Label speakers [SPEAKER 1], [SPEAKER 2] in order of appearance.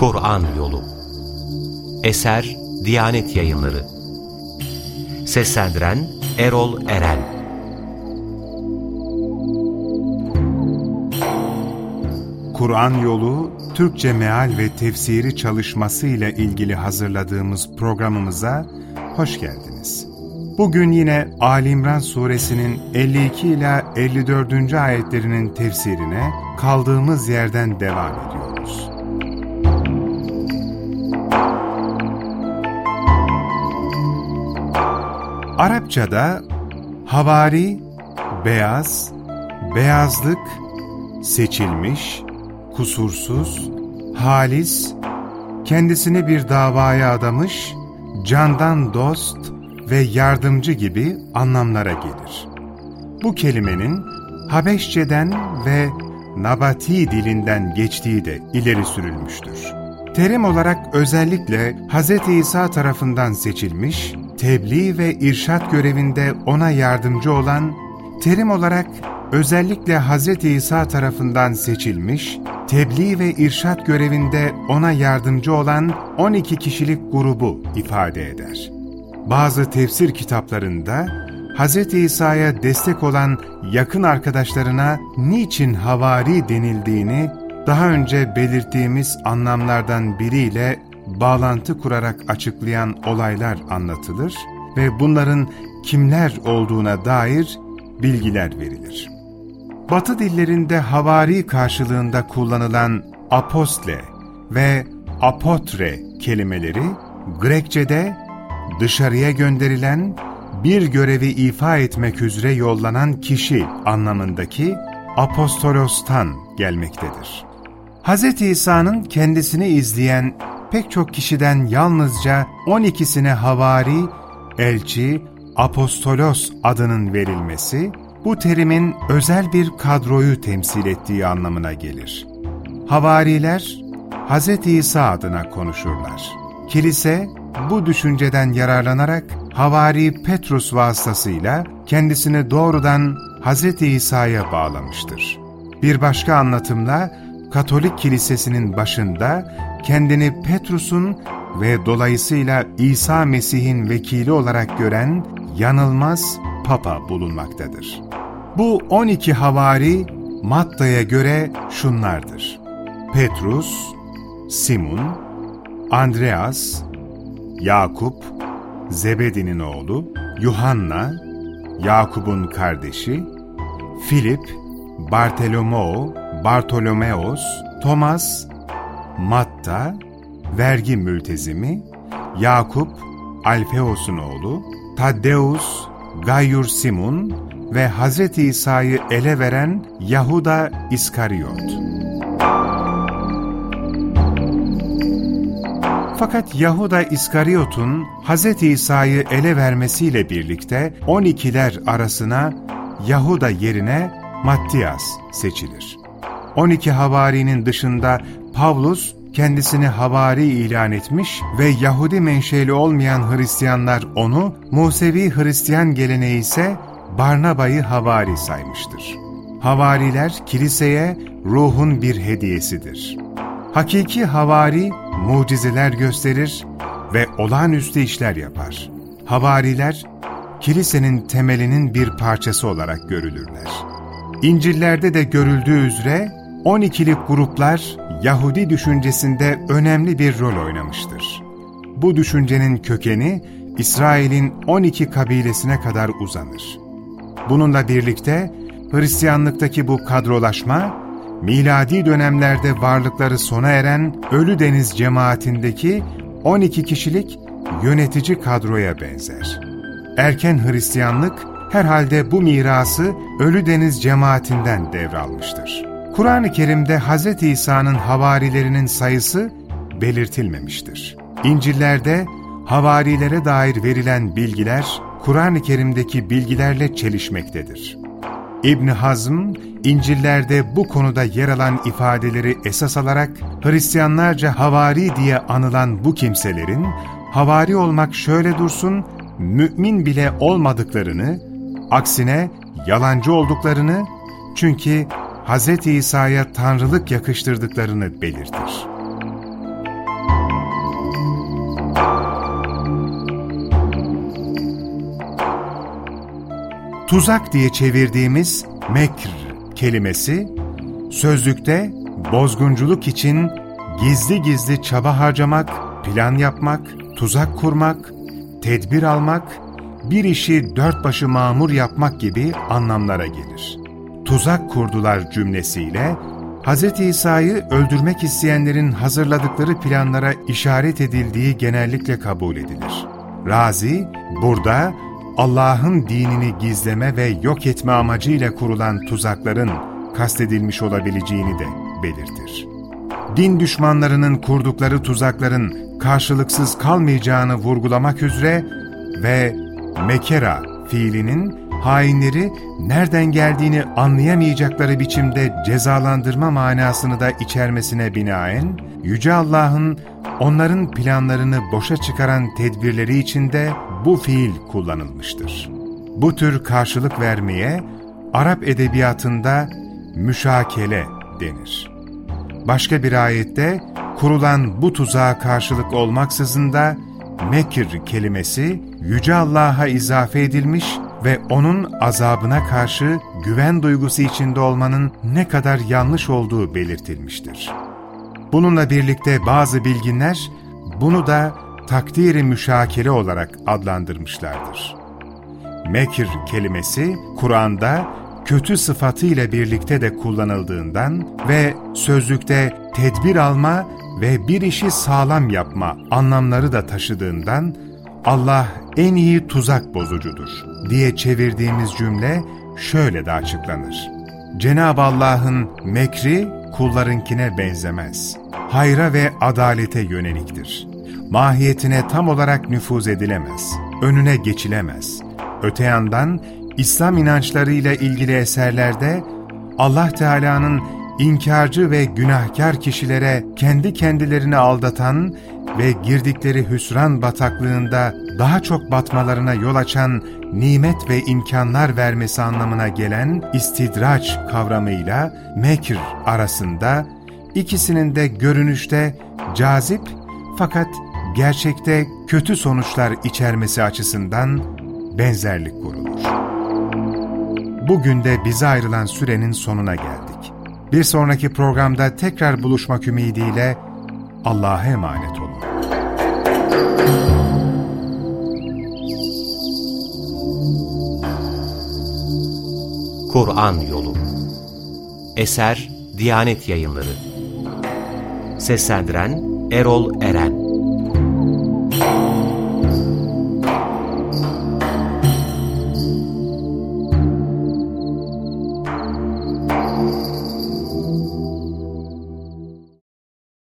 [SPEAKER 1] Kur'an Yolu Eser Diyanet Yayınları Seslendiren Erol Eren
[SPEAKER 2] Kur'an Yolu Türkçe Meal ve Tefsiri çalışması ile ilgili hazırladığımız programımıza hoş geldiniz. Bugün yine Ali İmran suresinin 52 ila 54. ayetlerinin tefsirine kaldığımız yerden devam ediyoruz. Arapçada havari, beyaz, beyazlık, seçilmiş, kusursuz, halis, kendisini bir davaya adamış, candan dost ve yardımcı gibi anlamlara gelir. Bu kelimenin Habeşçeden ve Nabati dilinden geçtiği de ileri sürülmüştür. Terim olarak özellikle Hz. İsa tarafından seçilmiş, tebliğ ve irşat görevinde ona yardımcı olan, terim olarak özellikle Hz. İsa tarafından seçilmiş, tebliğ ve irşat görevinde ona yardımcı olan 12 kişilik grubu ifade eder. Bazı tefsir kitaplarında Hz. İsa'ya destek olan yakın arkadaşlarına niçin havari denildiğini daha önce belirttiğimiz anlamlardan biriyle bağlantı kurarak açıklayan olaylar anlatılır ve bunların kimler olduğuna dair bilgiler verilir. Batı dillerinde havari karşılığında kullanılan apostle ve apotre kelimeleri Grekçe'de dışarıya gönderilen bir görevi ifa etmek üzere yollanan kişi anlamındaki apostolostan gelmektedir. Hz. İsa'nın kendisini izleyen pek çok kişiden yalnızca 12'sine havari, elçi, apostolos adının verilmesi, bu terimin özel bir kadroyu temsil ettiği anlamına gelir. Havariler, Hz. İsa adına konuşurlar. Kilise, bu düşünceden yararlanarak Havari Petrus vasıtasıyla kendisini doğrudan Hz. İsa'ya bağlamıştır. Bir başka anlatımla Katolik Kilisesi'nin başında kendini Petrus'un ve dolayısıyla İsa Mesih'in vekili olarak gören yanılmaz Papa bulunmaktadır. Bu 12 havari Matta'ya göre şunlardır. Petrus, Simon, Andreas, Yakup, Zebedi'nin oğlu, Yuhanna, Yakup'un kardeşi, Filip, Bartolomeo, Bartolomeos, Thomas, Matta, vergi mültezimi, Yakup, Alfeos'un oğlu, Taddeus, Gayur Simon ve Hz. İsa'yı ele veren Yahuda İskaryot. Fakat Yahuda İskaryot'un Hz. İsa'yı ele vermesiyle birlikte 12'ler arasına Yahuda yerine Mattiyas seçilir. 12 havarinin dışında Pavlus kendisini havari ilan etmiş ve Yahudi menşeli olmayan Hristiyanlar onu, Musevi Hristiyan geleneği ise Barnaba'yı havari saymıştır. Havariler kiliseye ruhun bir hediyesidir. Hakiki havari mucizeler gösterir ve olağanüstü işler yapar. Havariler, kilisenin temelinin bir parçası olarak görülürler. İncillerde de görüldüğü üzere 12'lik gruplar Yahudi düşüncesinde önemli bir rol oynamıştır. Bu düşüncenin kökeni İsrail'in 12 kabilesine kadar uzanır. Bununla birlikte Hristiyanlıktaki bu kadrolaşma, miladi dönemlerde varlıkları sona eren Ölü Deniz cemaatindeki 12 kişilik yönetici kadroya benzer. Erken Hristiyanlık herhalde bu mirası Ölü Deniz cemaatinden devralmıştır. Kur'an-ı Kerim'de Hz. İsa'nın havarilerinin sayısı belirtilmemiştir. İncil'lerde havarilere dair verilen bilgiler, Kur'an-ı Kerim'deki bilgilerle çelişmektedir. İbn Hazm, İncil'lerde bu konuda yer alan ifadeleri esas alarak Hristiyanlarca havari diye anılan bu kimselerin havari olmak şöyle dursun, mümin bile olmadıklarını, aksine yalancı olduklarını, çünkü Hz. İsa'ya tanrılık yakıştırdıklarını belirtir. Tuzak diye çevirdiğimiz mekr kelimesi, sözlükte bozgunculuk için gizli gizli çaba harcamak, plan yapmak, tuzak kurmak, tedbir almak, bir işi dört başı mamur yapmak gibi anlamlara gelir. Tuzak kurdular cümlesiyle, Hz. İsa'yı öldürmek isteyenlerin hazırladıkları planlara işaret edildiği genellikle kabul edilir. Razi, burada Allah'ın dinini gizleme ve yok etme amacıyla kurulan tuzakların kastedilmiş olabileceğini de belirtir. Din düşmanlarının kurdukları tuzakların karşılıksız kalmayacağını vurgulamak üzere ve mekera fiilinin hainleri nereden geldiğini anlayamayacakları biçimde cezalandırma manasını da içermesine binaen, Yüce Allah'ın onların planlarını boşa çıkaran tedbirleri içinde bu fiil kullanılmıştır. Bu tür karşılık vermeye Arap edebiyatında müşakele denir. Başka bir ayette kurulan bu tuzağa karşılık olmaksızın da mekir kelimesi Yüce Allah'a izafe edilmiş ve O'nun azabına karşı güven duygusu içinde olmanın ne kadar yanlış olduğu belirtilmiştir. Bununla birlikte bazı bilginler bunu da takdiri müşakele olarak adlandırmışlardır. Mekir kelimesi Kur'an'da kötü sıfatıyla birlikte de kullanıldığından ve sözlükte tedbir alma ve bir işi sağlam yapma anlamları da taşıdığından Allah en iyi tuzak bozucudur diye çevirdiğimiz cümle şöyle de açıklanır. Cenab-ı Allah'ın mekri kullarınkine benzemez. Hayra ve adalete yöneliktir. Mahiyetine tam olarak nüfuz edilemez. Önüne geçilemez. Öte yandan İslam inançlarıyla ilgili eserlerde Allah Teala'nın inkarcı ve günahkar kişilere kendi kendilerini aldatan ve girdikleri hüsran bataklığında daha çok batmalarına yol açan nimet ve imkanlar vermesi anlamına gelen istidraç kavramıyla mekr arasında ikisinin de görünüşte cazip fakat gerçekte kötü sonuçlar içermesi açısından benzerlik kurulur. Bugün de bize ayrılan sürenin sonuna geldik. Bir sonraki programda tekrar buluşmak ümidiyle Allah'a emanet olun.
[SPEAKER 1] Kur'an Yolu. Eser Diyanet Yayınları. Seslendiren Erol Eren